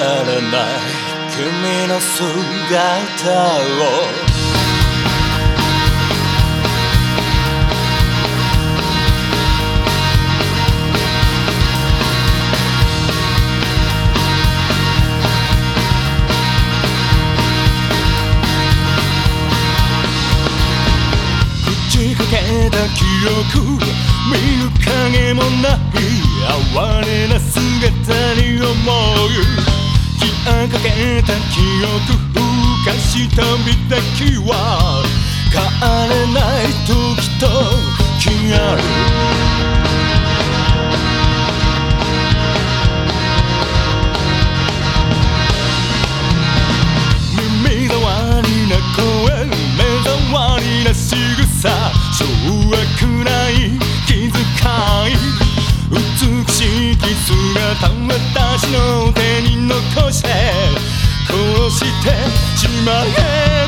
あれない。君の姿を。た記憶。見る影もない。哀れな姿に思う。追いかけた記憶浮かした美は、変は帰れない時と気がある。耳障りな声目障りな仕草昭和くい気遣い。美しき姿私の手してまへ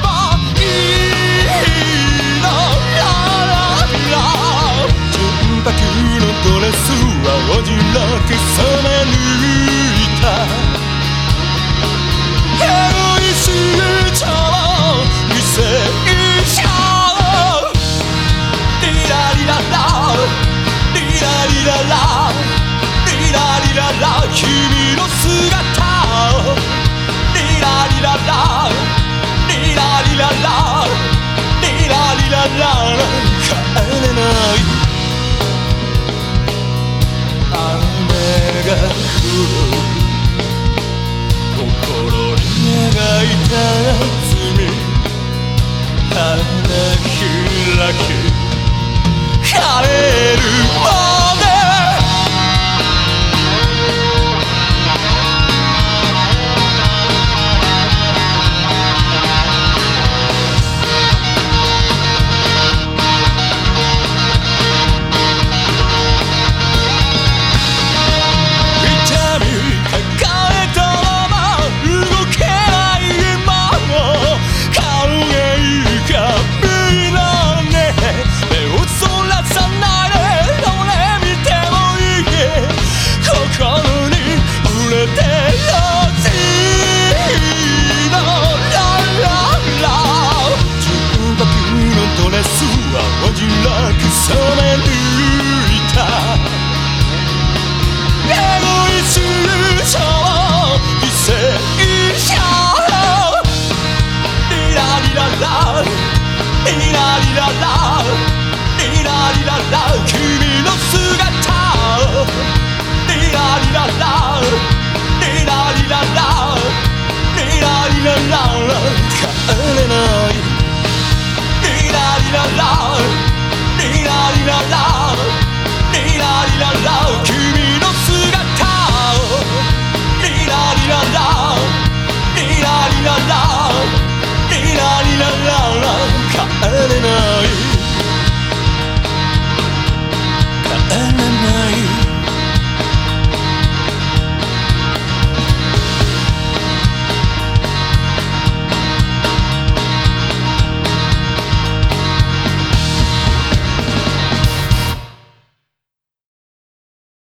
production. ラララ帰れない。イライララ